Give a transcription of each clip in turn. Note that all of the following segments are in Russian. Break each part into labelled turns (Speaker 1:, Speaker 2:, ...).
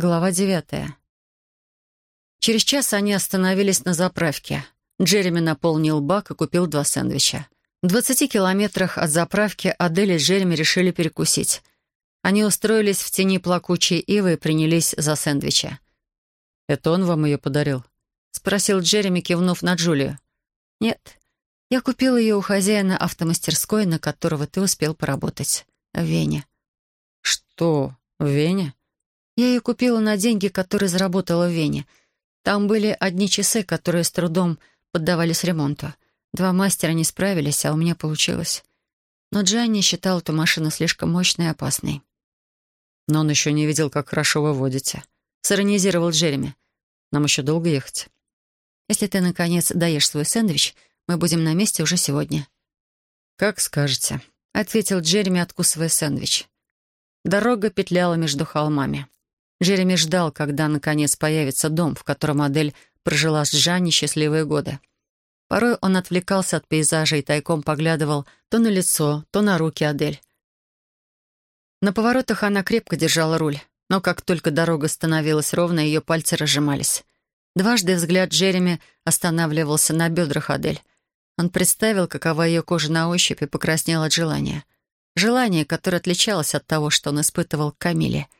Speaker 1: Глава девятая. Через час они остановились на заправке. Джереми наполнил бак и купил два сэндвича. В двадцати километрах от заправки Адель и Джереми решили перекусить. Они устроились в тени плакучей ивы и принялись за сэндвичи.
Speaker 2: «Это он вам ее подарил?»
Speaker 1: — спросил Джереми, кивнув на Джулию. «Нет, я купил ее у хозяина автомастерской, на которого ты успел поработать. В Вене».
Speaker 2: «Что, в Вене?»
Speaker 1: Я ее купила на деньги, которые заработала в Вене. Там были одни часы, которые с трудом поддавались ремонту. Два мастера не справились, а у меня получилось. Но Джанни считал эту машину слишком мощной и опасной.
Speaker 2: «Но он еще не видел, как хорошо вы водите», — сиронизировал Джереми. «Нам еще долго ехать?»
Speaker 1: «Если ты, наконец, даешь свой сэндвич, мы будем на месте уже сегодня».
Speaker 2: «Как скажете», —
Speaker 1: ответил Джереми, откусывая сэндвич. Дорога петляла между холмами. Джереми ждал, когда, наконец, появится дом, в котором Адель прожила с Жанни счастливые годы. Порой он отвлекался от пейзажа и тайком поглядывал то на лицо, то на руки Адель. На поворотах она крепко держала руль, но как только дорога становилась ровной, ее пальцы разжимались. Дважды взгляд Джереми останавливался на бедрах Адель. Он представил, какова ее кожа на ощупь, и покраснел от желания. Желание, которое отличалось от того, что он испытывал к Камиле —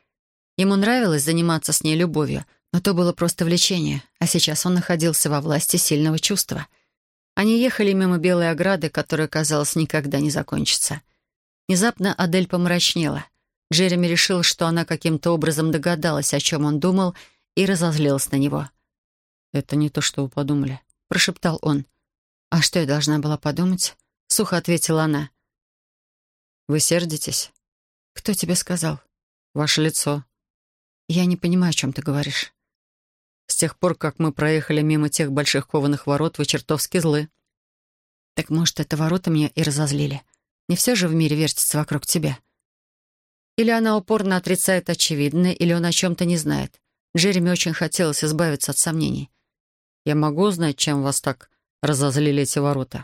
Speaker 1: Ему нравилось заниматься с ней любовью, но то было просто влечение, а сейчас он находился во власти сильного чувства. Они ехали мимо белой ограды, которая, казалось, никогда не закончится. Внезапно Адель помрачнела. Джереми решил, что она каким-то образом догадалась, о чем он думал, и разозлилась на него.
Speaker 2: «Это не то, что вы подумали», —
Speaker 1: прошептал он. «А что я должна была подумать?» — сухо ответила она.
Speaker 2: «Вы сердитесь?»
Speaker 1: «Кто тебе сказал?»
Speaker 2: «Ваше лицо».
Speaker 1: «Я не понимаю, о чем ты говоришь».
Speaker 2: «С тех пор, как мы проехали мимо тех больших кованых ворот, вы чертовски злы».
Speaker 1: «Так, может, это ворота меня и разозлили? Не все же в мире вертится вокруг тебя». Или она упорно отрицает очевидное, или он о чем-то не знает. Джереми очень хотелось избавиться от сомнений.
Speaker 2: «Я могу узнать, чем вас так разозлили эти ворота?»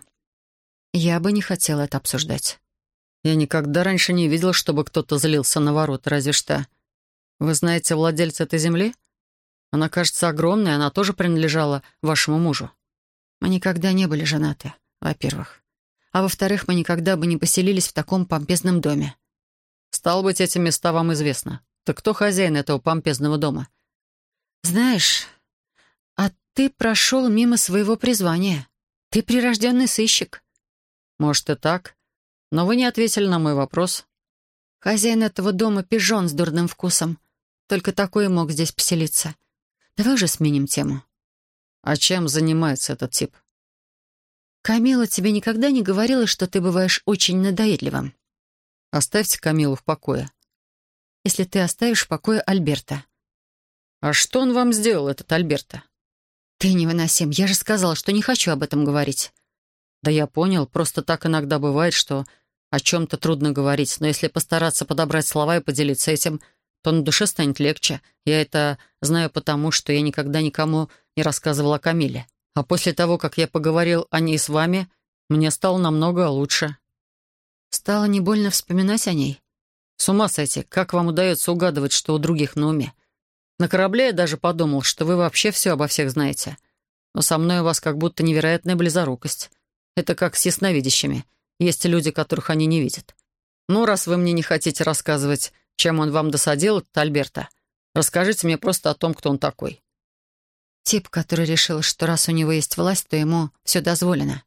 Speaker 1: «Я бы не хотела это обсуждать».
Speaker 2: «Я никогда раньше не видел, чтобы кто-то злился на ворота, разве что...» «Вы знаете владельца этой земли? Она кажется огромной, она тоже принадлежала вашему мужу».
Speaker 1: «Мы никогда не были женаты, во-первых. А во-вторых, мы никогда бы не поселились в таком помпезном доме».
Speaker 2: «Стало быть, эти места вам известно. Так кто хозяин этого помпезного дома?»
Speaker 1: «Знаешь, а ты прошел мимо своего призвания. Ты прирожденный сыщик».
Speaker 2: «Может, и так. Но вы не ответили на мой вопрос».
Speaker 1: «Хозяин этого дома — пижон с дурным вкусом. Только такой мог здесь поселиться. Давай уже сменим тему».
Speaker 2: «А чем занимается этот тип?»
Speaker 1: «Камила тебе никогда не говорила, что ты бываешь очень надоедливым?»
Speaker 2: «Оставьте Камилу в покое».
Speaker 1: «Если ты оставишь в покое Альберта».
Speaker 2: «А что он вам сделал, этот Альберта?»
Speaker 1: «Ты невыносим. Я же сказала, что не хочу об этом говорить».
Speaker 2: «Да я понял. Просто так иногда бывает, что о чем-то трудно говорить, но если постараться подобрать слова и поделиться этим, то на душе станет легче. Я это знаю потому, что я никогда никому не рассказывал о Камиле. А после того, как я поговорил о ней с вами, мне стало намного лучше.
Speaker 1: Стало не больно вспоминать о ней?
Speaker 2: С ума сойти, как вам удается угадывать, что у других на уме? На корабле я даже подумал, что вы вообще все обо всех знаете. Но со мной у вас как будто невероятная близорукость. Это как с ясновидящими. Есть люди, которых они не видят. Ну, раз вы мне не хотите рассказывать чем он вам досадил, этот Альберта? Расскажите мне просто о том, кто он такой».
Speaker 1: Тип, который решил, что раз у него есть власть, то ему все дозволено.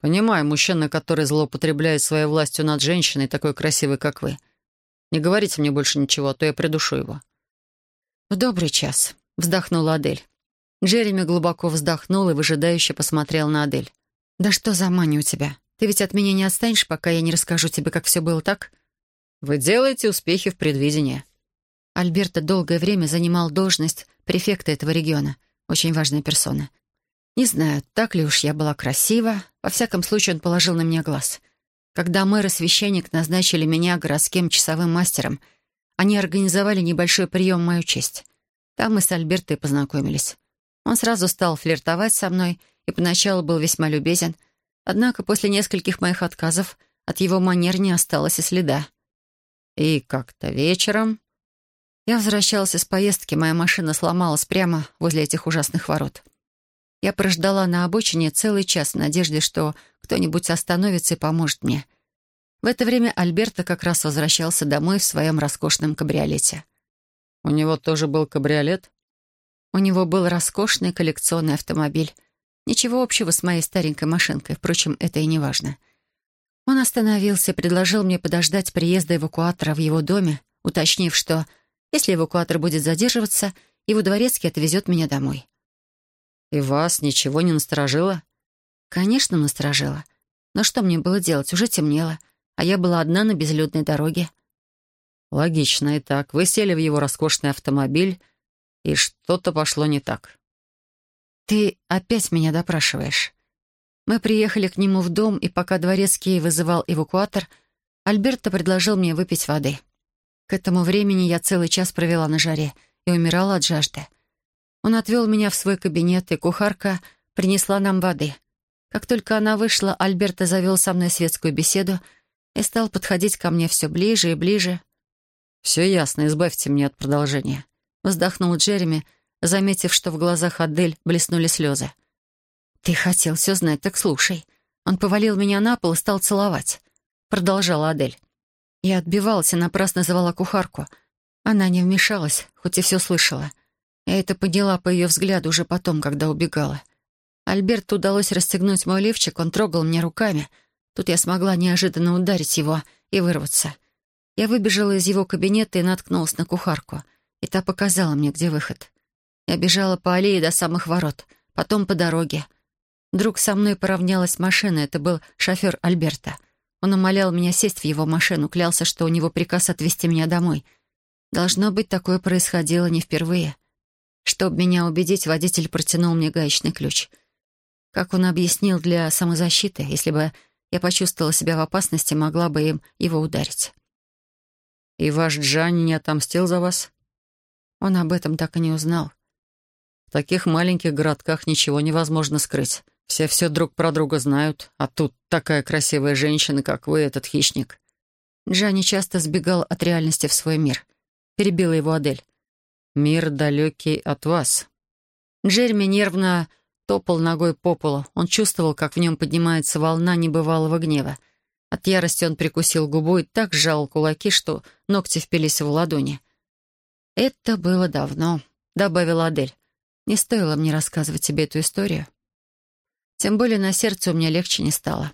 Speaker 2: «Понимаю, мужчина, который злоупотребляет своей властью над женщиной, такой красивой, как вы. Не говорите мне больше ничего, а то я придушу его».
Speaker 1: «В добрый час», — вздохнула Адель. Джереми глубоко вздохнул и выжидающе посмотрел на Адель. «Да что за мания у тебя? Ты ведь от меня не отстанешь, пока я не расскажу тебе, как все было так?»
Speaker 2: Вы делаете успехи в предвидении.
Speaker 1: Альберто долгое время занимал должность префекта этого региона. Очень важная персона. Не знаю, так ли уж я была красива. Во всяком случае, он положил на меня глаз. Когда мэр и священник назначили меня городским часовым мастером, они организовали небольшой прием в мою честь. Там мы с Альберто и познакомились. Он сразу стал флиртовать со мной и поначалу был весьма любезен. Однако после нескольких моих отказов от его манер не осталось и следа.
Speaker 2: И как-то вечером...
Speaker 1: Я возвращалась из поездки, моя машина сломалась прямо возле этих ужасных ворот. Я прождала на обочине целый час в надежде, что кто-нибудь остановится и поможет мне. В это время Альберто как раз возвращался домой в своем роскошном кабриолете.
Speaker 2: «У него тоже был кабриолет?»
Speaker 1: У него был роскошный коллекционный автомобиль. Ничего общего с моей старенькой машинкой, впрочем, это и не важно. Он остановился и предложил мне подождать приезда эвакуатора в его доме, уточнив, что если эвакуатор будет задерживаться, его дворецкий отвезет меня домой.
Speaker 2: «И вас ничего не насторожило?»
Speaker 1: «Конечно, насторожило. Но что мне было делать? Уже темнело, а я была одна на безлюдной дороге».
Speaker 2: «Логично. Итак, вы сели в его роскошный автомобиль, и что-то пошло не так».
Speaker 1: «Ты опять меня допрашиваешь. Мы приехали к нему в дом, и пока дворецкий вызывал эвакуатор, Альберто предложил мне выпить воды. К этому времени я целый час провела на жаре и умирала от жажды. Он отвел меня в свой кабинет, и кухарка принесла нам воды. Как только она вышла, Альберто завел со мной светскую беседу и стал подходить ко мне все ближе и ближе.
Speaker 2: «Все ясно, избавьте меня от продолжения», — вздохнул Джереми, заметив, что в глазах Адель блеснули слезы.
Speaker 1: «Ты хотел все знать, так слушай». Он повалил меня на пол и стал целовать. Продолжала Адель. Я отбивалась и напрасно звала кухарку. Она не вмешалась, хоть и все слышала. Я это поняла по ее взгляду уже потом, когда убегала. Альберту удалось расстегнуть мой лифчик, он трогал меня руками. Тут я смогла неожиданно ударить его и вырваться. Я выбежала из его кабинета и наткнулась на кухарку. И та показала мне, где выход. Я бежала по аллее до самых ворот, потом по дороге. Вдруг со мной поравнялась машина, это был шофер Альберта. Он умолял меня сесть в его машину, клялся, что у него приказ отвезти меня домой. Должно быть, такое происходило не впервые. Чтобы меня убедить, водитель протянул мне гаечный ключ. Как он объяснил, для самозащиты, если бы я почувствовала себя в опасности, могла бы им его ударить.
Speaker 2: «И ваш Джанни не отомстил за вас?»
Speaker 1: Он об этом так и не узнал.
Speaker 2: В таких маленьких городках ничего невозможно скрыть. Все все друг про друга знают, а тут такая красивая женщина, как вы, этот хищник».
Speaker 1: Джанни часто сбегал от реальности в свой мир. Перебила его Адель.
Speaker 2: «Мир далекий от вас».
Speaker 1: Джереми нервно топал ногой по полу. Он чувствовал, как в нем поднимается волна небывалого гнева. От ярости он прикусил губу и так сжал кулаки, что ногти впились в ладони. «Это было давно», — добавила Адель. «Не стоило мне рассказывать тебе эту историю». Тем более на сердце у меня легче не стало.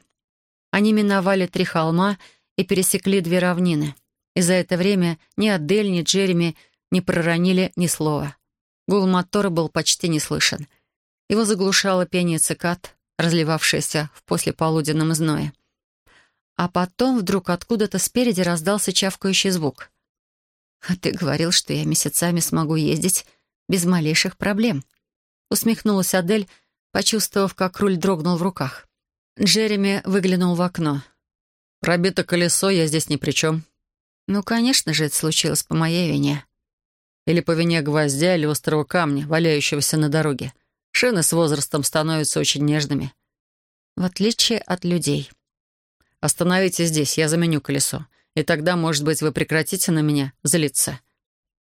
Speaker 1: Они миновали три холма и пересекли две равнины. И за это время ни Адель, ни Джереми не проронили ни слова. Гул мотора был почти не слышен. Его заглушало пение цикад, разливавшееся в послеполуденном зное. А потом вдруг откуда-то спереди раздался чавкающий звук. «А ты говорил, что я месяцами смогу ездить без малейших проблем», — усмехнулась Адель, почувствовав, как руль дрогнул в руках. Джереми выглянул в окно.
Speaker 2: «Пробито колесо, я здесь ни при чем».
Speaker 1: «Ну, конечно же, это случилось по моей вине».
Speaker 2: Или по вине гвоздя или острого камня, валяющегося на дороге. Шины с возрастом становятся очень нежными.
Speaker 1: В отличие от людей.
Speaker 2: «Остановитесь здесь, я заменю колесо. И тогда, может быть, вы прекратите на меня злиться».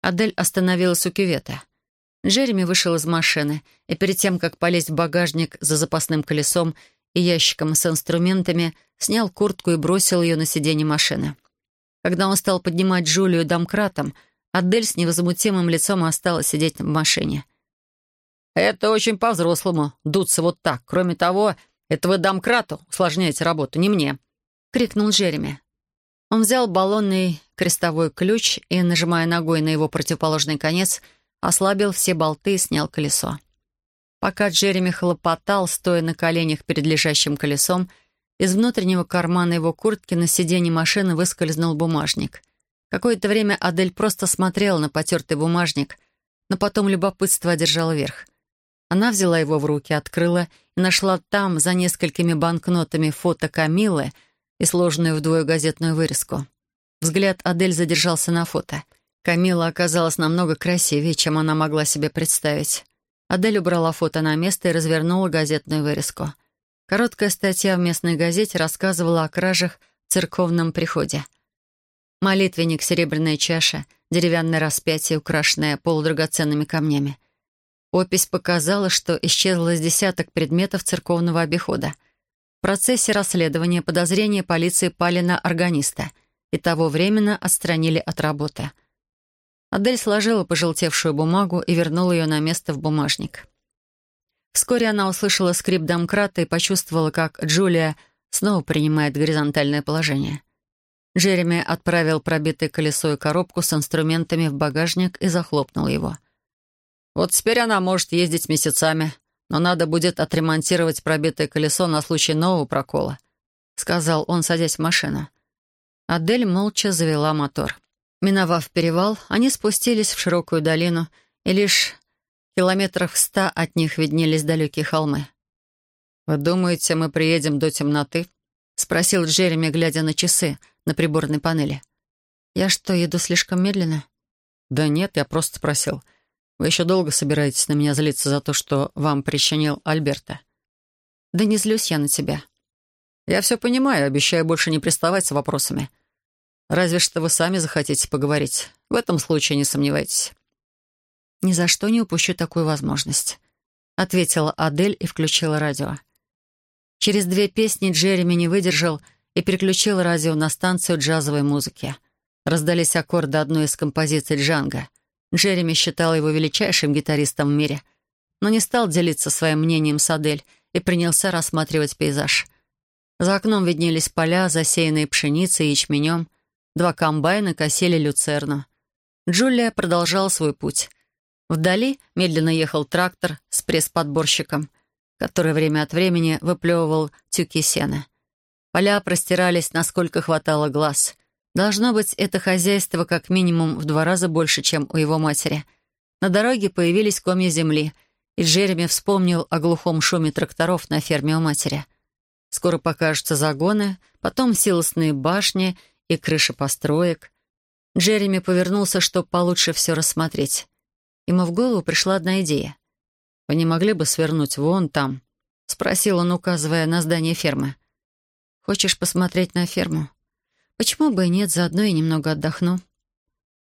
Speaker 1: Адель остановилась у кювета. Джереми вышел из машины, и перед тем, как полезть в багажник за запасным колесом и ящиком с инструментами, снял куртку и бросил ее на сиденье машины. Когда он стал поднимать Джулию домкратом, Адель с невозмутимым лицом осталась сидеть в машине.
Speaker 2: «Это очень по-взрослому, дуться вот так. Кроме того, это вы домкрату усложняете работу, не мне», —
Speaker 1: крикнул Джереми. Он взял баллонный крестовой ключ и, нажимая ногой на его противоположный конец, — ослабил все болты и снял колесо. Пока Джереми хлопотал, стоя на коленях перед лежащим колесом, из внутреннего кармана его куртки на сиденье машины выскользнул бумажник. Какое-то время Адель просто смотрела на потертый бумажник, но потом любопытство одержало верх. Она взяла его в руки, открыла и нашла там, за несколькими банкнотами, фото Камилы и сложенную вдвое газетную вырезку. Взгляд Адель задержался на фото — Камила оказалась намного красивее, чем она могла себе представить. Адель убрала фото на место и развернула газетную вырезку. Короткая статья в местной газете рассказывала о кражах в церковном приходе. Молитвенник «Серебряная чаша», деревянное распятие, украшенное полудрагоценными камнями. Опись показала, что исчезло с десяток предметов церковного обихода. В процессе расследования подозрения полиции пали на органиста и того временно отстранили от работы. Адель сложила пожелтевшую бумагу и вернула ее на место в бумажник. Вскоре она услышала скрип домкрата и почувствовала, как Джулия снова принимает горизонтальное положение. Джереми отправил пробитое колесо и коробку с инструментами в багажник и захлопнул его. «Вот теперь она может ездить месяцами, но надо будет отремонтировать пробитое колесо на случай нового прокола», — сказал он, садясь в машину. Адель молча завела мотор. Миновав перевал, они спустились в широкую долину, и лишь километрах в ста от них виднелись далекие холмы. «Вы думаете, мы приедем до темноты?» — спросил Джереми, глядя на часы на приборной панели. «Я что, еду слишком медленно?» «Да нет, я просто спросил. Вы еще долго собираетесь на меня злиться за то, что вам причинил Альберта?» «Да не злюсь я на тебя». «Я все понимаю, обещаю больше не приставать с вопросами. Разве что вы сами захотите поговорить. В этом случае не сомневайтесь». «Ни за что не упущу такую возможность», — ответила Адель и включила радио. Через две песни Джереми не выдержал и переключил радио на станцию джазовой музыки. Раздались аккорды одной из композиций Джанга. Джереми считал его величайшим гитаристом в мире, но не стал делиться своим мнением с Адель и принялся рассматривать пейзаж. За окном виднелись поля, засеянные пшеницей и ячменем. Два комбайна косили люцерну. Джулия продолжала свой путь. Вдали медленно ехал трактор с пресс-подборщиком — который время от времени выплевывал тюки сена. Поля простирались, насколько хватало глаз. Должно быть, это хозяйство как минимум в два раза больше, чем у его матери. На дороге появились комья земли, и Джереми вспомнил о глухом шуме тракторов на ферме у матери. Скоро покажутся загоны, потом силосные башни и крыши построек. Джереми повернулся, чтобы получше все рассмотреть. Ему в голову пришла одна идея. «Вы не могли бы свернуть вон там?» — спросил он, указывая на здание фермы. «Хочешь посмотреть на ферму? Почему бы и нет, заодно и немного отдохну».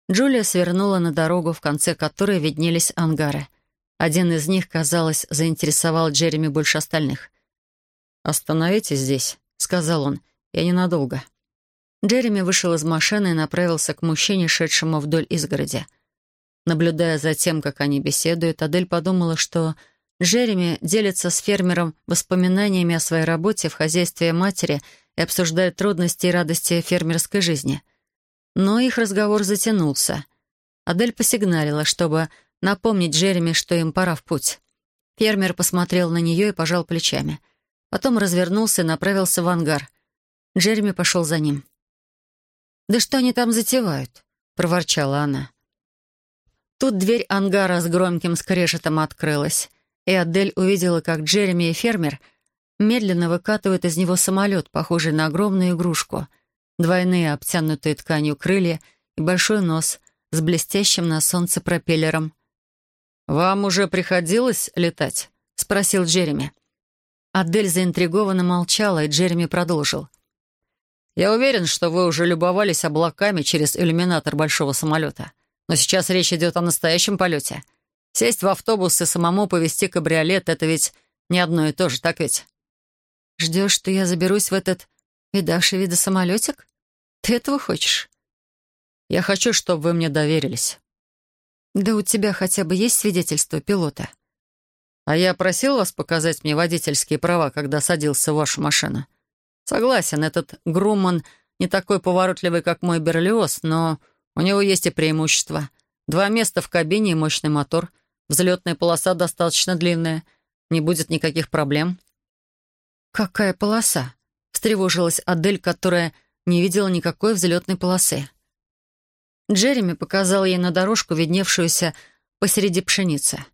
Speaker 1: Джулия свернула на дорогу, в конце которой виднелись ангары. Один из них, казалось, заинтересовал Джереми больше остальных. «Остановитесь здесь», — сказал он. «Я ненадолго». Джереми вышел из машины и направился к мужчине, шедшему вдоль изгороди. Наблюдая за тем, как они беседуют, Адель подумала, что Джереми делится с фермером воспоминаниями о своей работе в хозяйстве матери и обсуждает трудности и радости фермерской жизни. Но их разговор затянулся. Адель посигналила, чтобы напомнить Джереми, что им пора в путь. Фермер посмотрел на нее и пожал плечами. Потом развернулся и направился в ангар. Джереми пошел за ним. «Да что они там затевают?» — проворчала она. Тут дверь ангара с громким скрежетом открылась, и Адель увидела, как Джереми и фермер медленно выкатывают из него самолет, похожий на огромную игрушку. Двойные, обтянутые тканью крылья и большой нос с блестящим на солнце пропеллером. «Вам уже приходилось летать?» — спросил Джереми. Адель заинтригованно молчала, и Джереми продолжил. «Я уверен, что вы уже любовались облаками через иллюминатор большого самолета. Но сейчас речь идет о настоящем полете. Сесть в автобус и самому повезти кабриолет — это ведь не одно и то же, так ведь? Ждешь, что я заберусь в этот видавший вида самолетик? Ты этого хочешь? Я хочу, чтобы вы мне доверились. Да у тебя хотя бы есть свидетельство пилота? А я просил вас показать мне водительские права, когда садился в вашу машину. Согласен, этот Грумман не такой поворотливый, как мой Берлиоз, но у него есть и преимущества. Два места в кабине и мощный мотор. Взлетная полоса достаточно длинная. Не будет никаких проблем. «Какая полоса?» — встревожилась Адель, которая не видела никакой взлетной полосы. Джереми показал ей на дорожку, видневшуюся посреди пшеницы.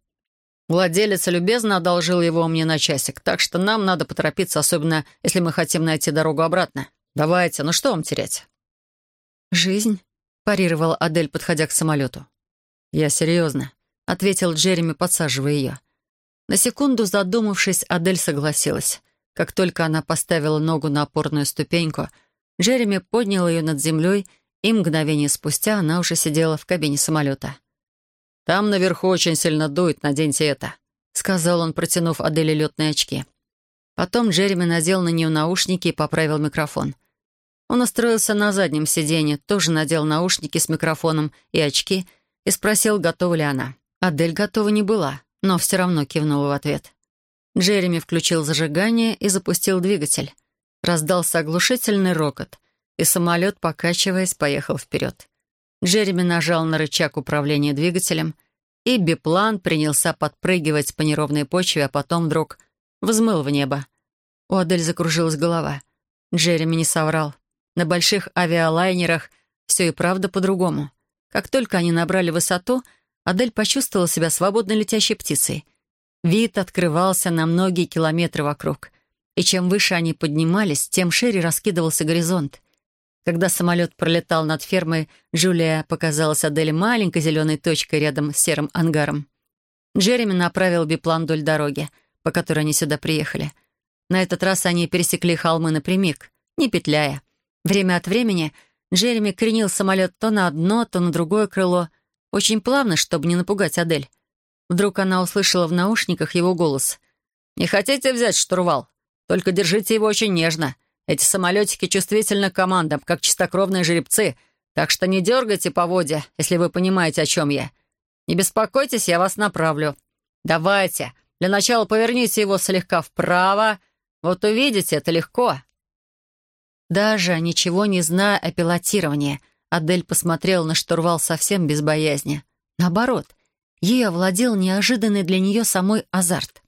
Speaker 1: Владелец любезно одолжил его мне на часик, так что нам надо поторопиться, особенно если мы хотим найти дорогу обратно. Давайте, ну что вам терять? Жизнь парировала Адель, подходя к самолету. «Я серьезно», — ответил Джереми, подсаживая ее. На секунду задумавшись, Адель согласилась. Как только она поставила ногу на опорную ступеньку, Джереми поднял ее над землей и мгновение спустя она уже сидела в кабине самолета.
Speaker 2: «Там наверху очень сильно дует, наденьте это», — сказал он, протянув Аделе летные очки.
Speaker 1: Потом Джереми надел на нее наушники и поправил микрофон. Он устроился на заднем сиденье, тоже надел наушники с микрофоном и очки и спросил, готова ли она. Адель готова не была, но все равно кивнула в ответ. Джереми включил зажигание и запустил двигатель. Раздался оглушительный рокот, и самолет, покачиваясь, поехал вперед. Джереми нажал на рычаг управления двигателем, и биплан принялся подпрыгивать по неровной почве, а потом вдруг взмыл в небо. У Адель закружилась голова. Джереми не соврал. На больших авиалайнерах все и правда по-другому. Как только они набрали высоту, Адель почувствовала себя свободно летящей птицей. Вид открывался на многие километры вокруг. И чем выше они поднимались, тем шире раскидывался горизонт. Когда самолет пролетал над фермой, Джулия показалась Адель маленькой зеленой точкой рядом с серым ангаром. Джереми направил биплан вдоль дороги, по которой они сюда приехали. На этот раз они пересекли холмы напрямик, не петляя. Время от времени Джереми кренил самолет то на одно, то на другое крыло, очень плавно, чтобы не напугать Адель. Вдруг она услышала в наушниках его голос. «Не хотите взять штурвал? Только держите его очень нежно. Эти самолетики чувствительны к командам, как чистокровные жеребцы, так что не дергайте поводья, если вы понимаете, о чем я. Не беспокойтесь, я вас направлю. Давайте, для начала поверните его слегка вправо. Вот увидите, это легко». Даже ничего не зная о пилотировании, Адель посмотрела на штурвал совсем без боязни. Наоборот, ей овладел неожиданный для нее самой азарт.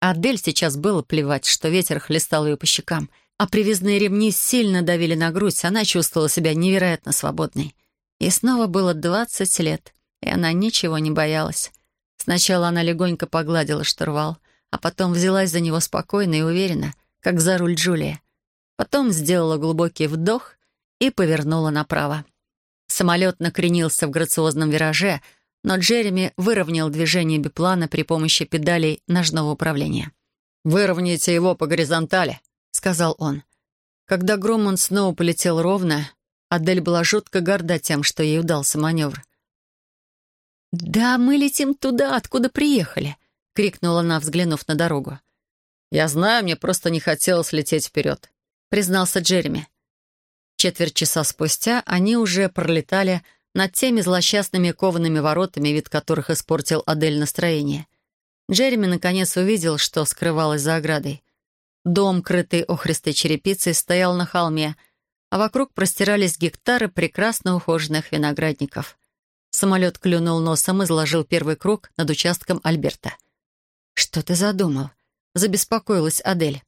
Speaker 1: Адель сейчас было плевать, что ветер хлестал ее по щекам, а привязные ремни сильно давили на грудь, она чувствовала себя невероятно свободной. И снова было двадцать лет, и она ничего не боялась. Сначала она легонько погладила штурвал, а потом взялась за него спокойно и уверенно, как за руль Джулия. Потом сделала глубокий вдох и повернула направо. Самолет накренился в грациозном вираже, но Джереми выровнял движение биплана при помощи педалей ножного управления.
Speaker 2: «Выровняйте его по горизонтали», — сказал он.
Speaker 1: Когда Громан снова полетел ровно, Адель была жутко горда тем, что ей удался маневр. «Да, мы летим туда, откуда приехали», — крикнула она, взглянув на дорогу.
Speaker 2: «Я знаю, мне просто не хотелось лететь вперед», — признался Джереми.
Speaker 1: Четверть часа спустя они уже пролетали над теми злосчастными коваными воротами, вид которых испортил Адель настроение. Джереми наконец увидел, что скрывалось за оградой. Дом, крытый охристой черепицей, стоял на холме, а вокруг простирались гектары прекрасно ухоженных виноградников. Самолет клюнул носом и заложил первый круг над участком Альберта. «Что ты задумал?» — забеспокоилась Адель.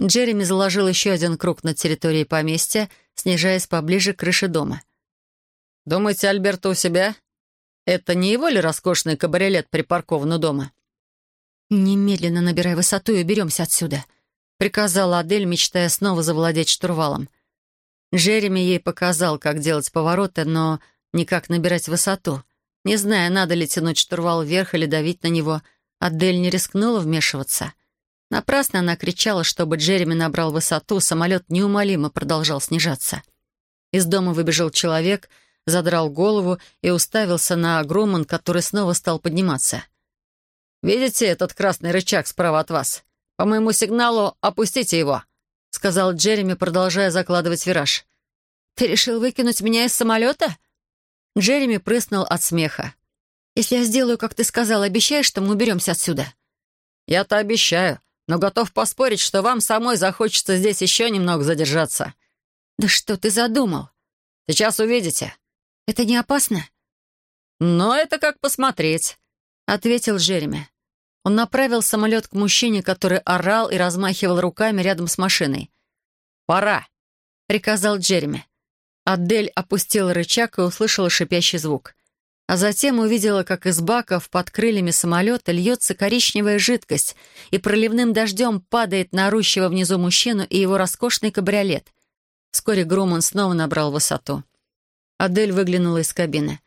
Speaker 1: Джереми заложил еще один круг над территорией поместья, снижаясь поближе к крыше дома.
Speaker 2: «Думаете, Альберта у себя? Это не его ли роскошный кабриолет припаркован у дома?»
Speaker 1: «Немедленно набирай высоту и уберемся отсюда», — приказала Адель, мечтая снова завладеть штурвалом. Джереми ей показал, как делать повороты, но не как набирать высоту. Не зная, надо ли тянуть штурвал вверх или давить на него, Адель не рискнула вмешиваться. Напрасно она кричала, чтобы Джереми набрал высоту, самолет неумолимо продолжал снижаться. Из дома выбежал человек, задрал голову и уставился на Громан, который снова стал подниматься.
Speaker 2: «Видите этот красный рычаг справа от вас? По моему сигналу опустите его», — сказал Джереми, продолжая закладывать вираж.
Speaker 1: «Ты решил выкинуть меня из самолета?» Джереми прыснул от смеха. «Если я сделаю, как ты сказал, обещаешь, что мы уберемся отсюда?»
Speaker 2: «Я-то обещаю но готов поспорить, что вам самой захочется здесь еще немного задержаться».
Speaker 1: «Да что ты задумал?»
Speaker 2: «Сейчас увидите».
Speaker 1: «Это не опасно?»
Speaker 2: «Но это как посмотреть», —
Speaker 1: ответил Джереми. Он направил самолет к мужчине, который орал и размахивал руками рядом с машиной.
Speaker 2: «Пора», —
Speaker 1: приказал Джереми. Адель опустила рычаг и услышала шипящий звук а затем увидела, как из баков под крыльями самолета льется коричневая жидкость и проливным дождем падает на орущего внизу мужчину и его роскошный кабриолет. Вскоре Груман снова набрал высоту. Адель выглянула из кабины.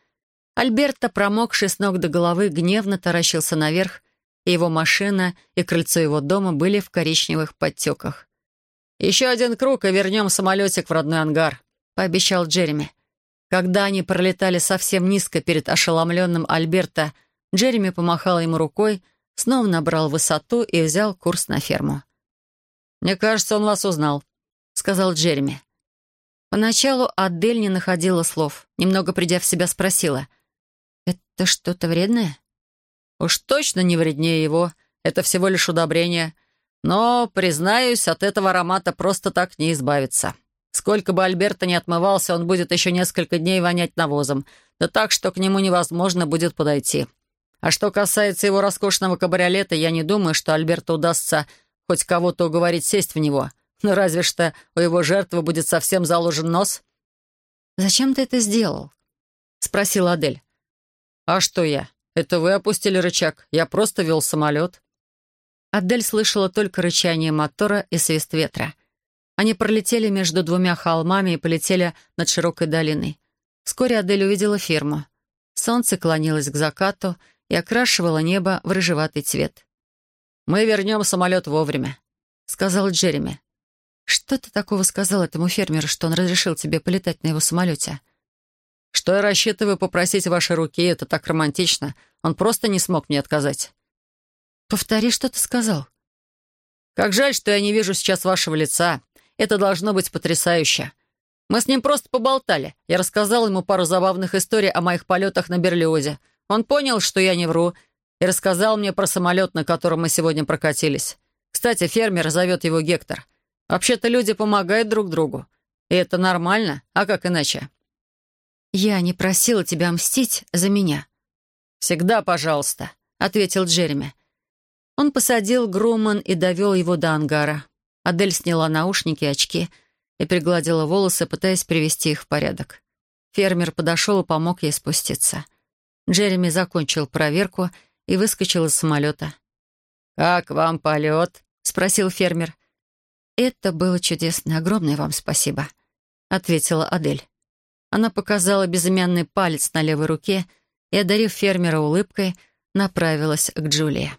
Speaker 1: Альберто, промокший с ног до головы, гневно таращился наверх, его машина и крыльцо его дома были в коричневых подтеках.
Speaker 2: «Еще один круг, и вернем самолетик в родной ангар», —
Speaker 1: пообещал Джереми. Когда они пролетали совсем низко перед ошеломленным Альберто, Джереми помахал ему рукой, снова набрал высоту и взял курс на ферму.
Speaker 2: «Мне кажется, он вас узнал», — сказал Джереми.
Speaker 1: Поначалу Адель не находила слов. Немного придя в себя, спросила. «Это что-то вредное?»
Speaker 2: «Уж точно не вреднее его. Это всего лишь удобрение. Но, признаюсь, от этого аромата просто так не избавиться. Сколько бы Альберта не отмывался, он будет еще несколько дней вонять навозом. Да так, что к нему невозможно будет подойти. А что касается его роскошного кабриолета, я не думаю, что Альберту удастся хоть кого-то уговорить сесть в него. Ну, разве что у его жертвы будет совсем заложен нос.
Speaker 1: «Зачем ты это сделал?» — спросила Адель.
Speaker 2: «А что я? Это вы опустили рычаг. Я просто вел самолет».
Speaker 1: Адель слышала только рычание мотора и свист ветра — они пролетели между двумя холмами и полетели над широкой долиной. Вскоре Адель увидела ферму. Солнце клонилось к закату и окрашивало небо в рыжеватый цвет.
Speaker 2: «Мы вернем самолет вовремя», — сказал Джереми.
Speaker 1: «Что ты такого сказал этому фермеру, что он разрешил тебе полетать на его самолете?»
Speaker 2: «Что я рассчитываю попросить вашей руки, это так романтично. Он просто не смог мне отказать».
Speaker 1: «Повтори, что ты сказал».
Speaker 2: «Как жаль, что я не вижу сейчас вашего лица. Это должно быть потрясающе. Мы с ним просто поболтали. Я рассказал ему пару забавных историй о моих полетах на Берлиозе. Он понял, что я не вру, и рассказал мне про самолет, на котором мы сегодня прокатились. Кстати, фермер зовет его Гектор. Вообще-то люди помогают друг другу. И это нормально, а как иначе?
Speaker 1: «Я не просила тебя мстить за меня».
Speaker 2: «Всегда пожалуйста», — ответил Джереми.
Speaker 1: Он посадил Груман и довел его до ангара. Адель сняла наушники и очки и пригладила волосы, пытаясь привести их в порядок. Фермер подошел и помог ей спуститься. Джереми закончил проверку и выскочил из самолета.
Speaker 2: «Как вам полет?»
Speaker 1: — спросил фермер. «Это было чудесно. Огромное вам спасибо», — ответила Адель. Она показала безымянный палец на левой руке и, одарив фермера улыбкой, направилась к Джулии.